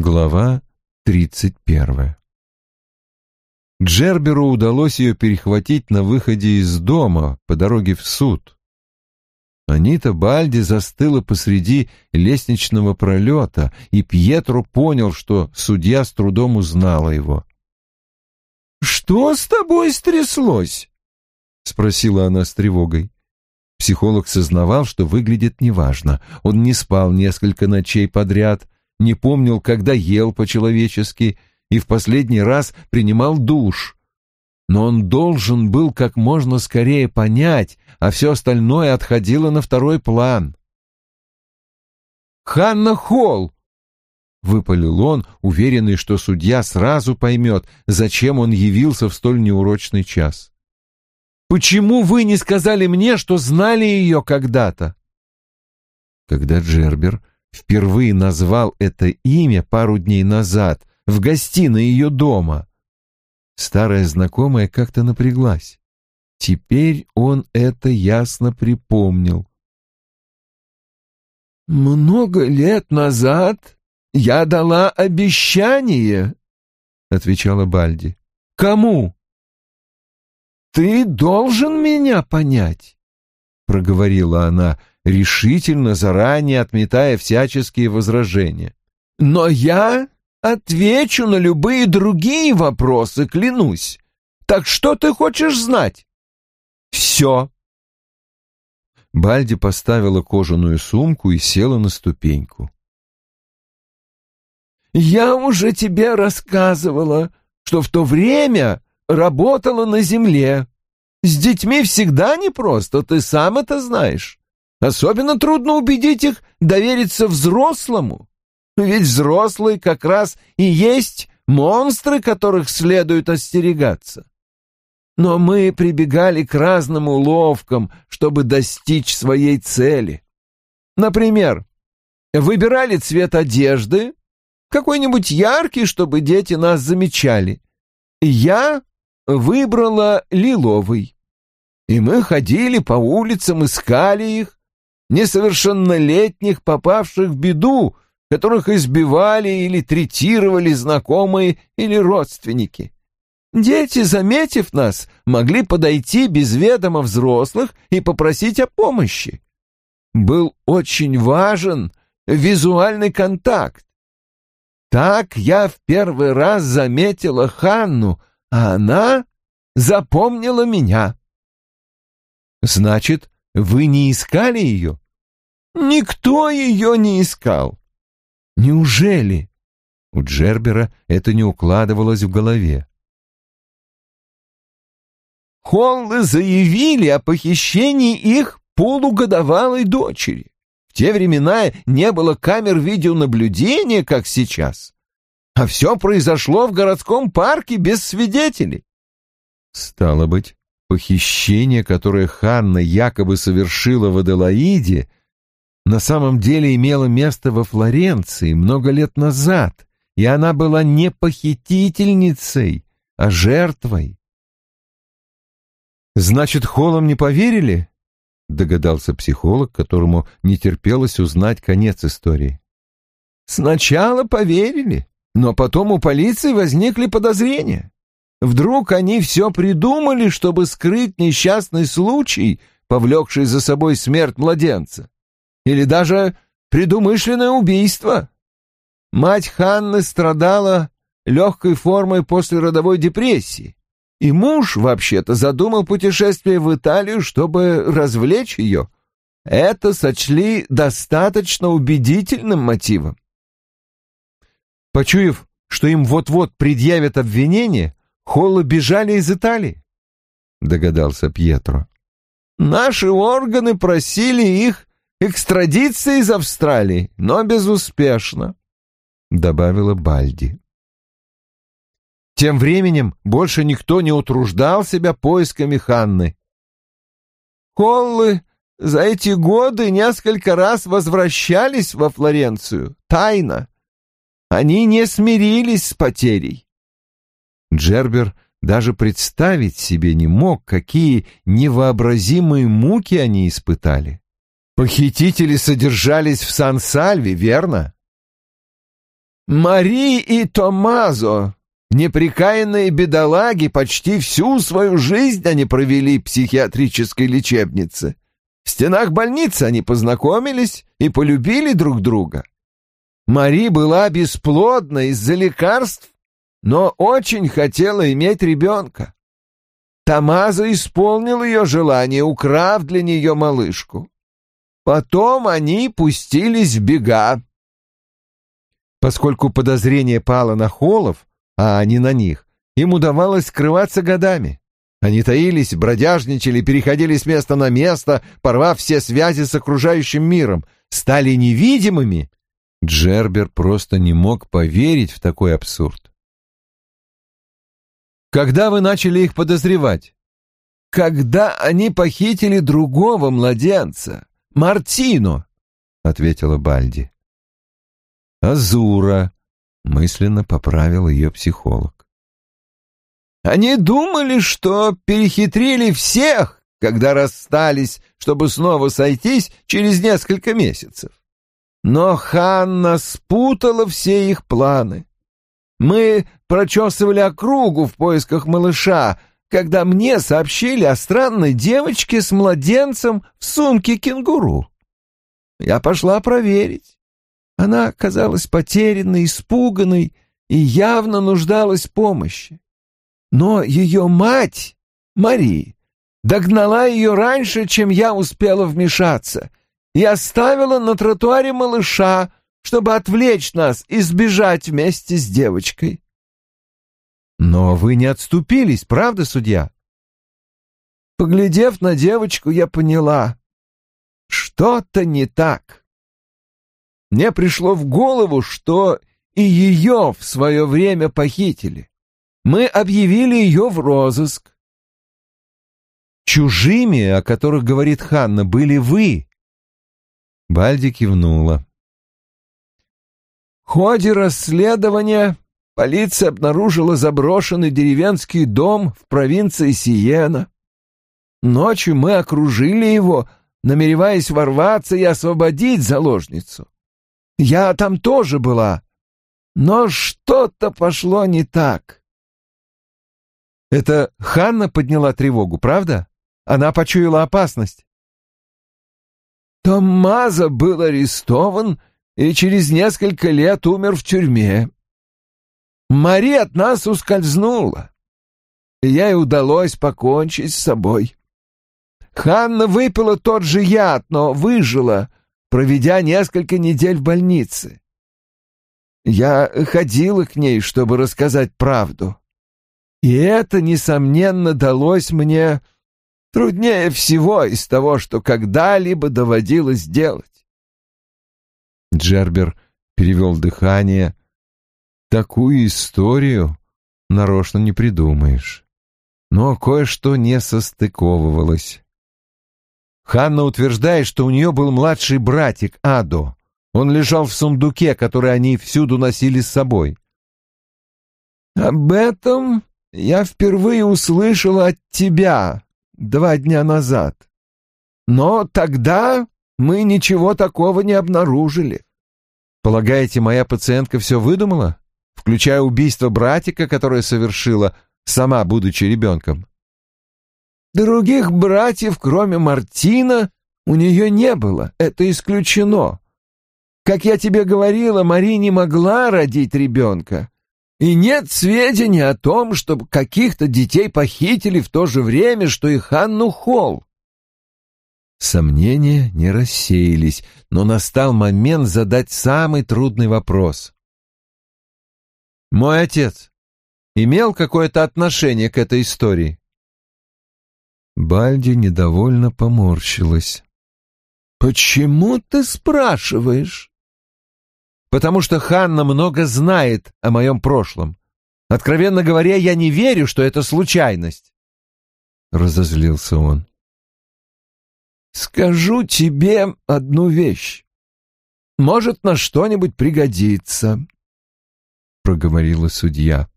Глава тридцать первая Джерберу удалось ее перехватить на выходе из дома по дороге в суд. Анита Бальди застыла посреди лестничного пролета, и Пьетро понял, что судья с трудом узнала его. «Что с тобой стряслось?» — спросила она с тревогой. Психолог сознавал, что выглядит неважно. Он не спал несколько ночей подряд, не помнил, когда ел по-человечески и в последний раз принимал душ. Но он должен был как можно скорее понять, а все остальное отходило на второй план. «Ханна Холл!» — выпалил он, уверенный, что судья сразу поймет, зачем он явился в столь неурочный час. Почему вы не сказали мне, что знали ее когда-то?» Когда Джербер впервые назвал это имя пару дней назад в гостиной ее дома, старая знакомая как-то напряглась. Теперь он это ясно припомнил. «Много лет назад я дала обещание», — отвечала Бальди. «Кому?» «Ты должен меня понять», — проговорила она, решительно заранее отметая всяческие возражения. «Но я отвечу на любые другие вопросы, клянусь. Так что ты хочешь знать?» «Все». Бальди поставила кожаную сумку и села на ступеньку. «Я уже тебе рассказывала, что в то время работала на земле. С детьми всегда непросто, ты сам это знаешь. Особенно трудно убедить их довериться взрослому. Ведь взрослые как раз и есть монстры, которых следует остерегаться. Но мы прибегали к разным уловкам, чтобы достичь своей цели. Например, выбирали цвет одежды, какой-нибудь яркий, чтобы дети нас замечали. Я выбрала лиловый. И мы ходили по улицам, искали их, несовершеннолетних, попавших в беду, которых избивали или третировали знакомые или родственники. Дети, заметив нас, могли подойти без ведома взрослых и попросить о помощи. Был очень важен визуальный контакт. Так я в первый раз заметила Ханну, а она запомнила меня. Значит, вы не искали ее? Никто ее не искал. Неужели? У Джербера это не укладывалось в голове. Холлы заявили о похищении их полугодовалой дочери. В те времена не было камер видеонаблюдения, как сейчас. А все произошло в городском парке без свидетелей. Стало быть, похищение, которое Ханна якобы совершила в Аделаиде, на самом деле имело место во Флоренции много лет назад, и она была не похитительницей, а жертвой. «Значит, Холлам не поверили?» — догадался психолог, которому не терпелось узнать конец истории. «Сначала поверили, но потом у полиции возникли подозрения. Вдруг они все придумали, чтобы скрыть несчастный случай, повлекший за собой смерть младенца. Или даже предумышленное убийство. Мать Ханны страдала легкой формой послеродовой депрессии. И муж, вообще-то, задумал путешествие в Италию, чтобы развлечь ее. Это сочли достаточно убедительным мотивом. Почуяв, что им вот-вот предъявят обвинение, Холлы бежали из Италии, — догадался Пьетро. Наши органы просили их экстрадиции из Австралии, но безуспешно, — добавила Бальди. Тем временем больше никто не утруждал себя поисками Ханны. Холлы за эти годы несколько раз возвращались во Флоренцию, тайно, они не смирились с потерей. Джербер даже представить себе не мог, какие невообразимые муки они испытали. Похитители содержались в Сан-Сальве, верно? Мари и Томазо, неприкаянные бедолаги, почти всю свою жизнь они провели в психиатрической лечебнице. В стенах больницы они познакомились и полюбили друг друга. Мари была бесплодна из-за лекарств, но очень хотела иметь ребенка. Тамаза исполнил ее желание, украв для нее малышку. Потом они пустились в бега. Поскольку подозрение пало на Холов, а не на них, им удавалось скрываться годами. Они таились, бродяжничали, переходили с места на место, порвав все связи с окружающим миром, стали невидимыми. Джербер просто не мог поверить в такой абсурд. «Когда вы начали их подозревать?» «Когда они похитили другого младенца, Мартино», — ответила Бальди. «Азура», — мысленно поправил ее психолог. Они думали, что перехитрили всех, когда расстались, чтобы снова сойтись через несколько месяцев. Но Ханна спутала все их планы. Мы прочесывали округу в поисках малыша, когда мне сообщили о странной девочке с младенцем в сумке кенгуру. Я пошла проверить. Она оказалась потерянной, испуганной и явно нуждалась в помощи. Но ее мать, Мари, догнала ее раньше, чем я успела вмешаться, и оставила на тротуаре малыша, чтобы отвлечь нас и сбежать вместе с девочкой. Но вы не отступились, правда, судья? Поглядев на девочку, я поняла, что-то не так. Мне пришло в голову, что и ее в свое время похитили. Мы объявили ее в розыск. Чужими, о которых говорит Ханна, были вы. Бальди кивнула. Ходе расследования полиция обнаружила заброшенный деревенский дом в провинции Сиена. Ночью мы окружили его, намереваясь ворваться и освободить заложницу. Я там тоже была, но что-то пошло не так. Это Ханна подняла тревогу, правда? Она почуяла опасность. Томмазо был арестован и через несколько лет умер в тюрьме. Мари от нас ускользнула, и ей удалось покончить с собой. Ханна выпила тот же яд, но выжила, проведя несколько недель в больнице. Я ходила к ней, чтобы рассказать правду. И это, несомненно, далось мне труднее всего из того, что когда-либо доводилось делать. Джербер перевел дыхание. Такую историю нарочно не придумаешь. Но кое-что не состыковывалось. Ханна утверждает, что у нее был младший братик Адо. Он лежал в сундуке, который они всюду носили с собой. «Об этом я впервые услышала от тебя два дня назад. Но тогда мы ничего такого не обнаружили. Полагаете, моя пациентка все выдумала, включая убийство братика, которое совершила, сама будучи ребенком? Других братьев, кроме Мартина, у нее не было, это исключено. Как я тебе говорила, Мари не могла родить ребенка. И нет сведений о том, чтобы каких-то детей похитили в то же время, что и Ханну Холл. Сомнения не рассеялись, но настал момент задать самый трудный вопрос. «Мой отец имел какое-то отношение к этой истории?» Бальди недовольно поморщилась. «Почему ты спрашиваешь?» потому что Ханна много знает о моем прошлом. Откровенно говоря, я не верю, что это случайность. Разозлился он. Скажу тебе одну вещь. Может, на что-нибудь пригодится, проговорила судья.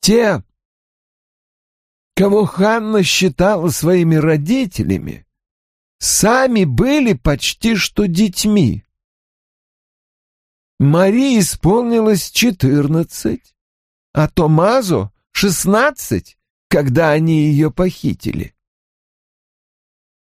Те, кого Ханна считала своими родителями, сами были почти что детьми. Марии исполнилось четырнадцать, а Томазо — шестнадцать, когда они ее похитили.